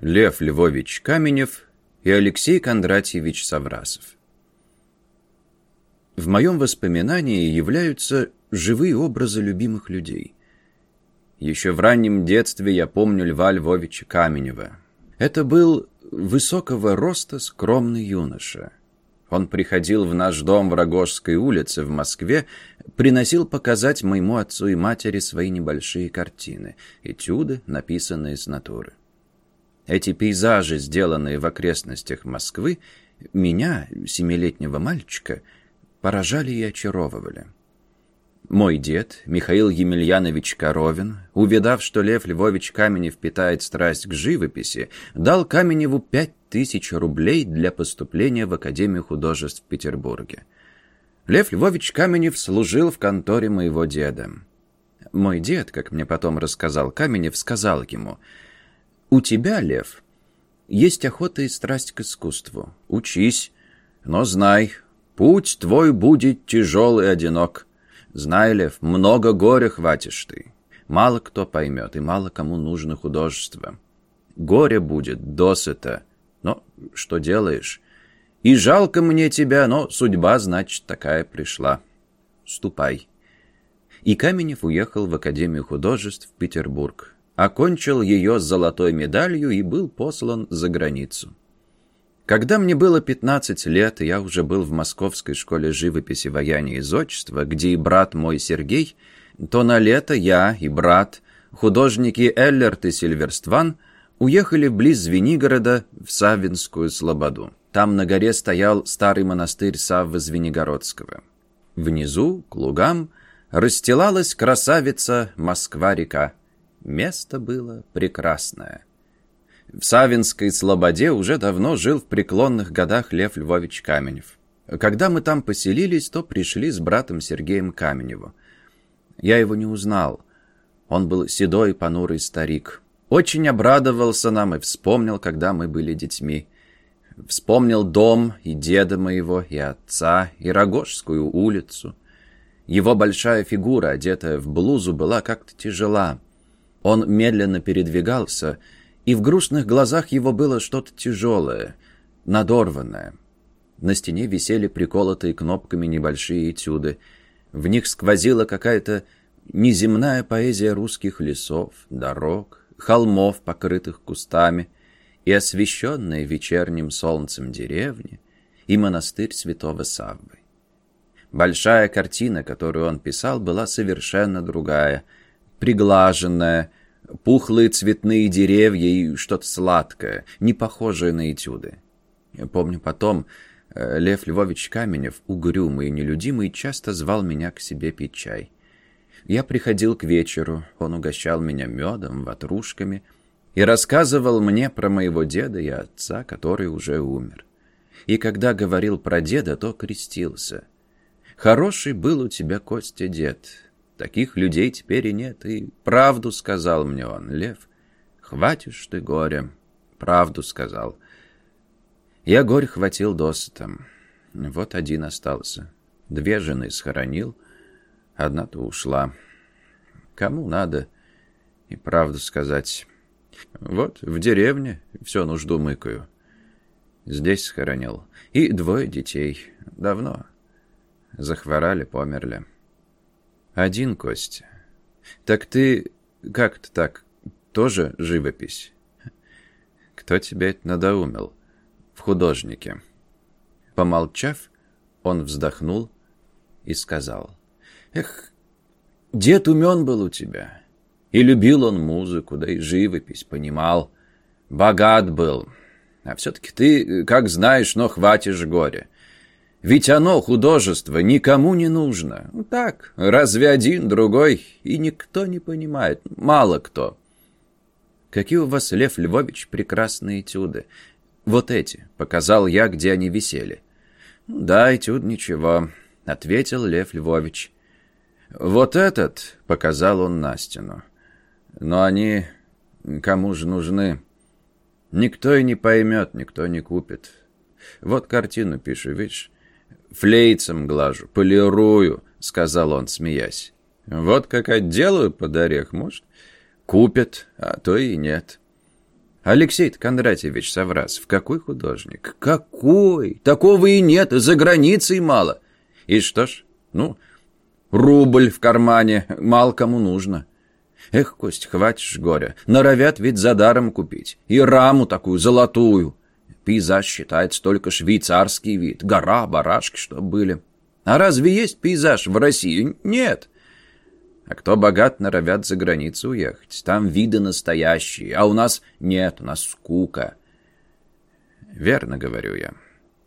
Лев Львович Каменев и Алексей Кондратьевич Саврасов. В моем воспоминании являются живые образы любимых людей. Еще в раннем детстве я помню Льва Львовича Каменева. Это был высокого роста скромный юноша. Он приходил в наш дом в Рогожской улице в Москве, приносил показать моему отцу и матери свои небольшие картины, этюды, написанные с натуры. Эти пейзажи, сделанные в окрестностях Москвы, меня, семилетнего мальчика, поражали и очаровывали. Мой дед, Михаил Емельянович Коровин, увидав, что Лев Львович Каменев питает страсть к живописи, дал Каменеву пять тысяч рублей для поступления в Академию художеств в Петербурге. Лев Львович Каменев служил в конторе моего деда. Мой дед, как мне потом рассказал Каменев, сказал ему – у тебя, Лев, есть охота и страсть к искусству. Учись, но знай, путь твой будет тяжел и одинок. Знай, Лев, много горя хватишь ты. Мало кто поймет, и мало кому нужно художество. Горе будет досыта, но что делаешь? И жалко мне тебя, но судьба, значит, такая пришла. Ступай. И Каменев уехал в Академию художеств в Петербург окончил ее с золотой медалью и был послан за границу. Когда мне было 15 лет, я уже был в Московской школе живописи, ваяния и зодчества, где и брат мой Сергей, то на лето я и брат, художники Эллерт и Сильверстван, уехали близ Звенигорода в Савинскую Слободу. Там на горе стоял старый монастырь Саввы Звенигородского. Внизу, к лугам, расстилалась красавица Москва-река, Место было прекрасное. В Савинской Слободе уже давно жил в преклонных годах Лев Львович Каменев. Когда мы там поселились, то пришли с братом Сергеем Каменеву. Я его не узнал. Он был седой, понурый старик. Очень обрадовался нам и вспомнил, когда мы были детьми. Вспомнил дом и деда моего, и отца, и Рогожскую улицу. Его большая фигура, одетая в блузу, была как-то тяжела. Он медленно передвигался, и в грустных глазах его было что-то тяжелое, надорванное. На стене висели приколотые кнопками небольшие этюды. В них сквозила какая-то неземная поэзия русских лесов, дорог, холмов, покрытых кустами, и освещенные вечерним солнцем деревни, и монастырь святого Саввы. Большая картина, которую он писал, была совершенно другая — приглаженная, пухлые цветные деревья и что-то сладкое, не похожее на этюды. Помню потом, э, Лев Львович Каменев, угрюмый и нелюдимый, часто звал меня к себе пить чай. Я приходил к вечеру, он угощал меня медом, ватрушками и рассказывал мне про моего деда и отца, который уже умер. И когда говорил про деда, то крестился. «Хороший был у тебя, Костя, дед, Таких людей теперь и нет, и правду сказал мне он, Лев. Хватишь ты горя. Правду сказал. Я горь хватил досыта. Вот один остался. Две жены схоронил, одна-то ушла. Кому надо и правду сказать. Вот в деревне все нужду мыкаю. Здесь схоронил. И двое детей. Давно. Захворали, померли. Один, Костя. Так ты как-то так, тоже живопись? Кто тебя это надоумил? В художнике. Помолчав, он вздохнул и сказал. Эх, дед умен был у тебя. И любил он музыку, да и живопись, понимал. Богат был. А все-таки ты, как знаешь, но хватишь горя. Ведь оно, художество, никому не нужно. Ну так, разве один, другой, и никто не понимает, мало кто. Какие у вас, Лев Львович, прекрасные этюды. Вот эти, показал я, где они висели. Да, этюд ничего, ответил Лев Львович. Вот этот, показал он на стену. Но они кому же нужны? Никто и не поймет, никто не купит. Вот картину пишу, видишь? Флейцем глажу, полирую», — сказал он, смеясь. «Вот как отделаю под орех, может, купят, а то и нет». Алексей Кондратьевич Саврасов, какой художник? Какой? Такого и нет, за границей мало. И что ж, ну, рубль в кармане, мало кому нужно. Эх, Кость, хватишь горя, норовят ведь за даром купить. И раму такую золотую. Пейзаж считается только швейцарский вид, гора, барашки, что были. А разве есть пейзаж в России? Нет. А кто богат, норовят за границу уехать. Там виды настоящие, а у нас нет, у нас скука. Верно говорю я.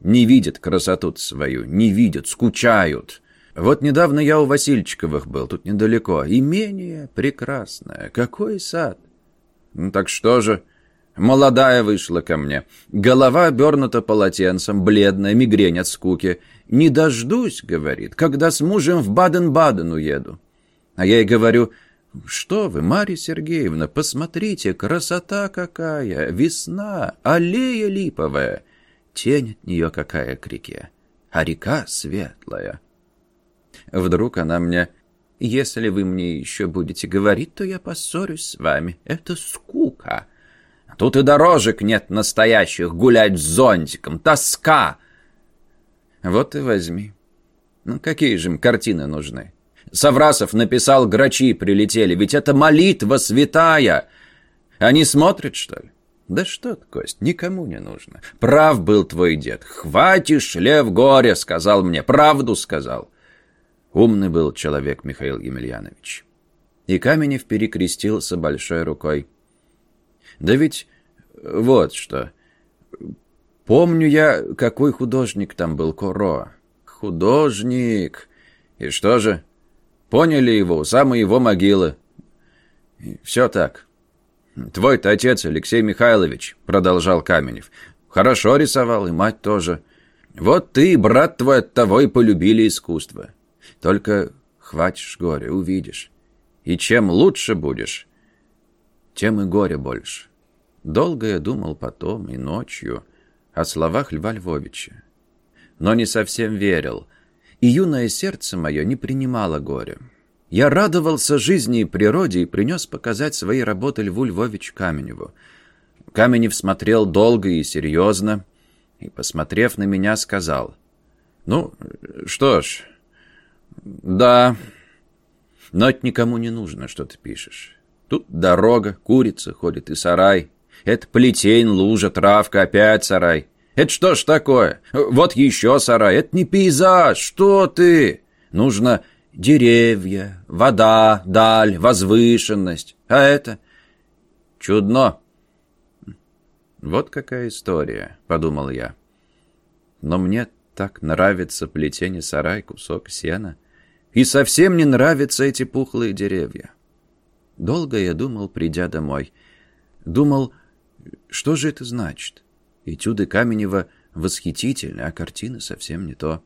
Не видят красоту свою, не видят, скучают. Вот недавно я у Васильчиковых был, тут недалеко. Имение прекрасное, какой сад. Ну так что же... Молодая вышла ко мне. Голова обернута полотенцем, бледная, мигрень от скуки. «Не дождусь», — говорит, — «когда с мужем в Баден-Баден уеду». А я ей говорю, что вы, Марья Сергеевна, посмотрите, красота какая, весна, аллея липовая. Тень от нее какая к реке, а река светлая. Вдруг она мне, если вы мне еще будете говорить, то я поссорюсь с вами. Это скука. Тут и дорожек нет настоящих, гулять с зонтиком, тоска. Вот и возьми. Ну, какие же им картины нужны? Саврасов написал «Грачи прилетели», ведь это молитва святая. Они смотрят, что ли? Да что ты, Кость, никому не нужно. Прав был твой дед. Хватишь, лев горе, сказал мне. Правду сказал. Умный был человек Михаил Емельянович. И Каменев перекрестился большой рукой. Да ведь вот что. Помню я, какой художник там был, Коро. Художник. И что же? Поняли его, у самой его могилы. И все так. Твой-то отец, Алексей Михайлович, продолжал Каменев, хорошо рисовал, и мать тоже. Вот ты, брат твой, от того и полюбили искусство. Только хватишь горе, увидишь. И чем лучше будешь, тем и горе больше. Долго я думал потом и ночью о словах Льва Львовича. Но не совсем верил — и юное сердце мое не принимало горя. Я радовался жизни и природе и принес показать свои работы Льву Львовичу Каменеву. Каменев смотрел долго и серьезно, и, посмотрев на меня, сказал, «Ну, что ж, да, но это никому не нужно, что ты пишешь. Тут дорога, курица ходит и сарай. Это плетень, лужа, травка, опять сарай. Это что ж такое? Вот еще сарай. Это не пейзаж. Что ты? Нужно деревья, вода, даль, возвышенность. А это чудно. Вот какая история, подумал я. Но мне так нравится плетение сарай, кусок сена. И совсем не нравятся эти пухлые деревья. Долго я думал, придя домой. Думал, что же это значит? Этюды Каменева восхитительны, а картины совсем не то.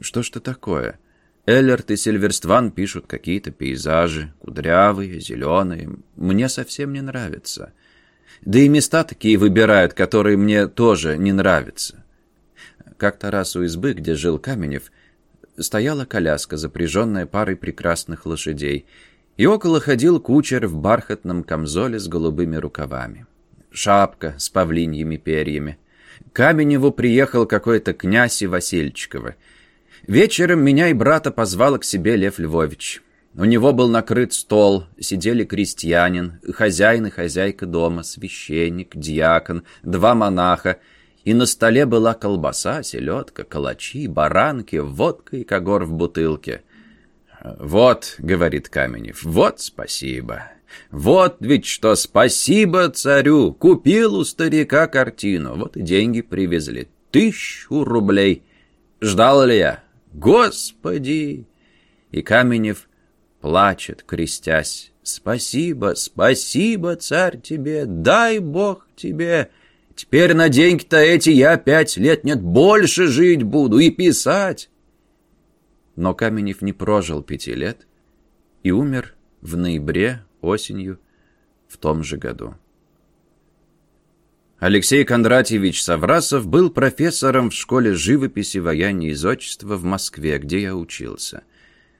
Что ж это такое? Эллерт и Сильверстван пишут какие-то пейзажи, кудрявые, зеленые. Мне совсем не нравятся. Да и места такие выбирают, которые мне тоже не нравятся. Как-то раз у избы, где жил Каменев, стояла коляска, запряженная парой прекрасных лошадей, и около ходил кучер в бархатном камзоле с голубыми рукавами шапка с павлиньими перьями. К Каменеву приехал какой-то князь и Васильчикова. Вечером меня и брата позвал к себе Лев Львович. У него был накрыт стол, сидели крестьянин, хозяин и хозяйка дома, священник, диакон, два монаха, и на столе была колбаса, селедка, калачи, баранки, водка и когор в бутылке. «Вот», — говорит Каменев, — «вот спасибо. Вот ведь что, спасибо царю, купил у старика картину, вот и деньги привезли, тысячу рублей. Ждал ли я? Господи! И Каменев плачет, крестясь. Спасибо, спасибо, царь тебе, дай бог тебе. Теперь на деньги-то эти я пять лет нет, больше жить буду и писать. Но Каменев не прожил пяти лет и умер в ноябре осенью в том же году. Алексей Кондратьевич Саврасов был профессором в школе живописи, вояния и зодчества в Москве, где я учился.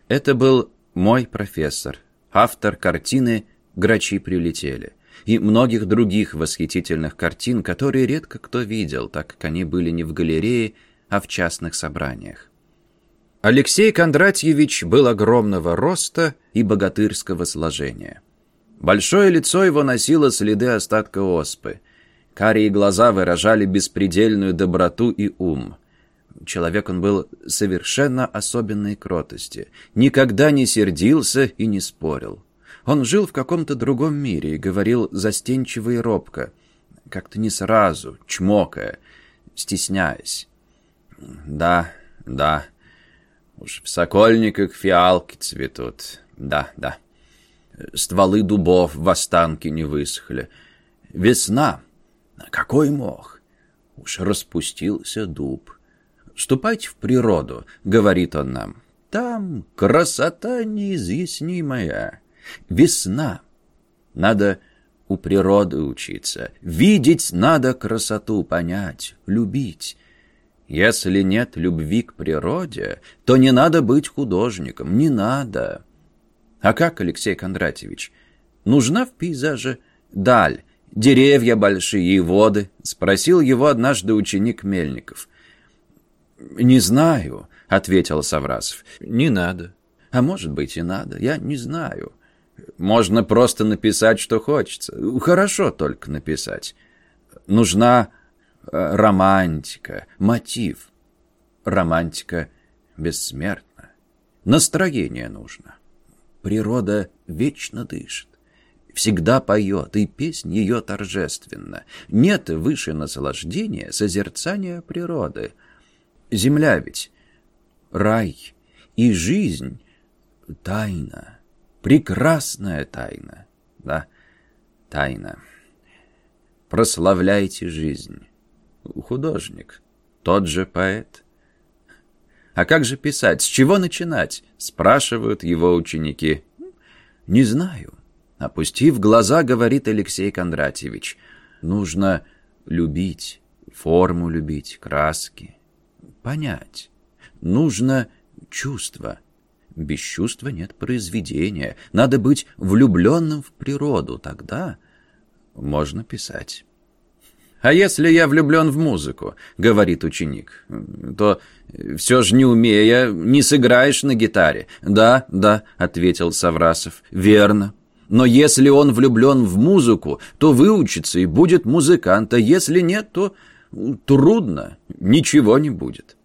Это был мой профессор, автор картины «Грачи прилетели». и многих других восхитительных картин, которые редко кто видел, так как они были не в галерее, а в частных собраниях. Алексей Кондратьевич был огромного роста и богатырского сложения. Большое лицо его носило следы остатка оспы. Карие глаза выражали беспредельную доброту и ум. Человек он был совершенно особенной кротости. Никогда не сердился и не спорил. Он жил в каком-то другом мире и говорил застенчиво и робко, как-то не сразу, чмокая, стесняясь. «Да, да, уж в сокольниках фиалки цветут, да, да. Стволы дубов в останке не высохли. Весна, какой мох? Уж распустился дуб. «Ступайте в природу», — говорит он нам. «Там красота неизъяснимая. Весна. Надо у природы учиться. Видеть надо красоту, понять, любить. Если нет любви к природе, то не надо быть художником, не надо. А как, Алексей Кондратьевич, нужна в пейзаже даль, деревья большие и воды? Спросил его однажды ученик Мельников. «Не знаю», — ответил Саврасов. «Не надо. А может быть и надо, я не знаю». Можно просто написать, что хочется. Хорошо только написать. Нужна э, романтика, мотив. Романтика бессмертна. Настроение нужно. Природа вечно дышит. Всегда поет, и песнь ее торжественна. Нет выше наслаждения созерцания природы. Земля ведь рай, и жизнь — тайна. Прекрасная тайна, да, тайна. Прославляйте жизнь. Художник, тот же поэт. А как же писать? С чего начинать? Спрашивают его ученики. Не знаю. Опустив глаза, говорит Алексей Кондратьевич. Нужно любить, форму любить, краски. Понять. Нужно чувство. Без чувства нет произведения. Надо быть влюбленным в природу. Тогда можно писать. «А если я влюблен в музыку?» — говорит ученик. «То все же не умея, не сыграешь на гитаре». «Да, да», — ответил Саврасов. «Верно. Но если он влюблен в музыку, то выучится и будет музыкант, а если нет, то трудно, ничего не будет».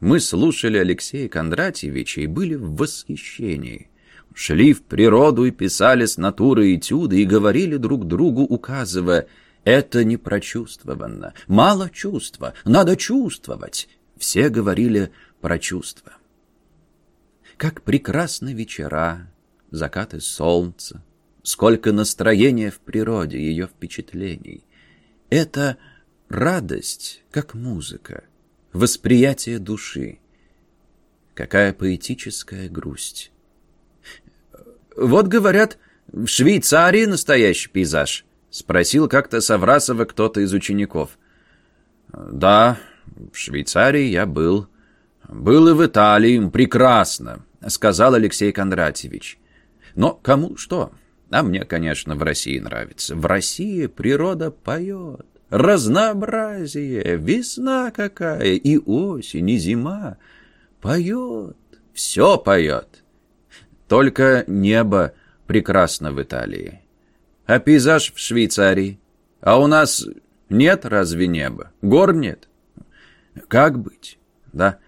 Мы слушали Алексея Кондратьевича и были в восхищении. Шли в природу и писали с натуры этюды и говорили друг другу, указывая, «Это не прочувствовано, мало чувства, надо чувствовать». Все говорили про чувства. Как прекрасны вечера, закаты солнца, сколько настроения в природе, ее впечатлений. Это радость, как музыка восприятие души. Какая поэтическая грусть. «Вот, говорят, в Швейцарии настоящий пейзаж», — спросил как-то Саврасова кто-то из учеников. «Да, в Швейцарии я был. Был и в Италии. Прекрасно», — сказал Алексей Кондратьевич. «Но кому что? А мне, конечно, в России нравится. В России природа поет разнообразие, весна какая, и осень, и зима. Поет, все поет. Только небо прекрасно в Италии. А пейзаж в Швейцарии? А у нас нет разве неба? Гор нет? Как быть? Да.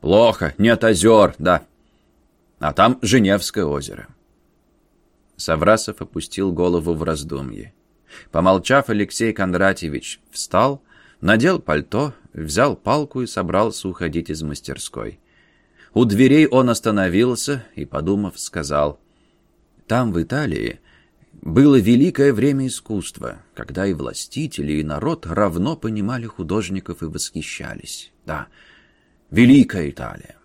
Плохо, нет озер, да. А там Женевское озеро. Саврасов опустил голову в раздумье. Помолчав, Алексей Кондратьевич встал, надел пальто, взял палку и собрался уходить из мастерской. У дверей он остановился и, подумав, сказал, «Там, в Италии, было великое время искусства, когда и властители, и народ равно понимали художников и восхищались. Да, великая Италия.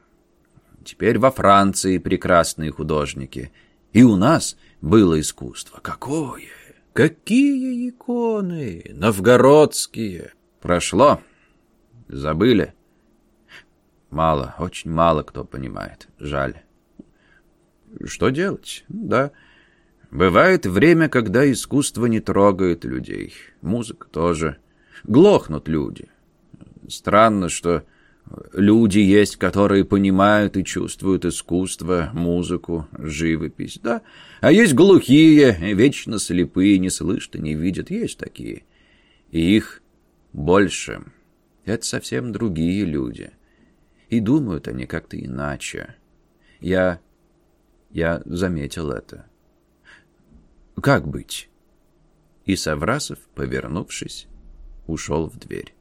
Теперь во Франции прекрасные художники. И у нас было искусство. Какое! Какие иконы? Новгородские. Прошло. Забыли. Мало, очень мало кто понимает. Жаль. Что делать? Да. Бывает время, когда искусство не трогает людей. Музыка тоже. Глохнут люди. Странно, что люди есть, которые понимают и чувствуют искусство, музыку, живопись, да? А есть глухие, вечно слепые, не слышат и не видят. Есть такие. И их больше. Это совсем другие люди. И думают они как-то иначе. Я... я заметил это. Как быть? И Саврасов, повернувшись, ушел в дверь.